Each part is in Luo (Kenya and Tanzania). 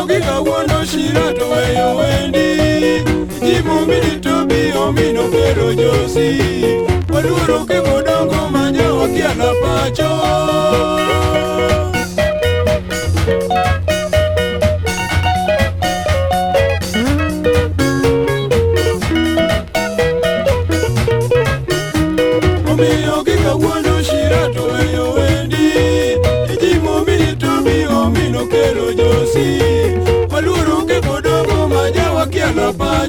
onge kawuono shira to weyo wendi jimu mini to bi omino pero josi waduro ke bodongo manyo kiana pacho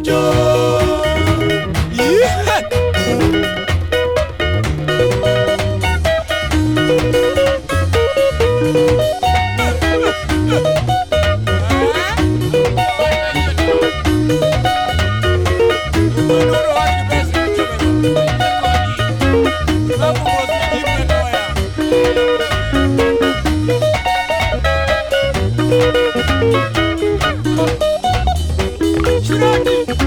joy.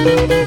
Gloria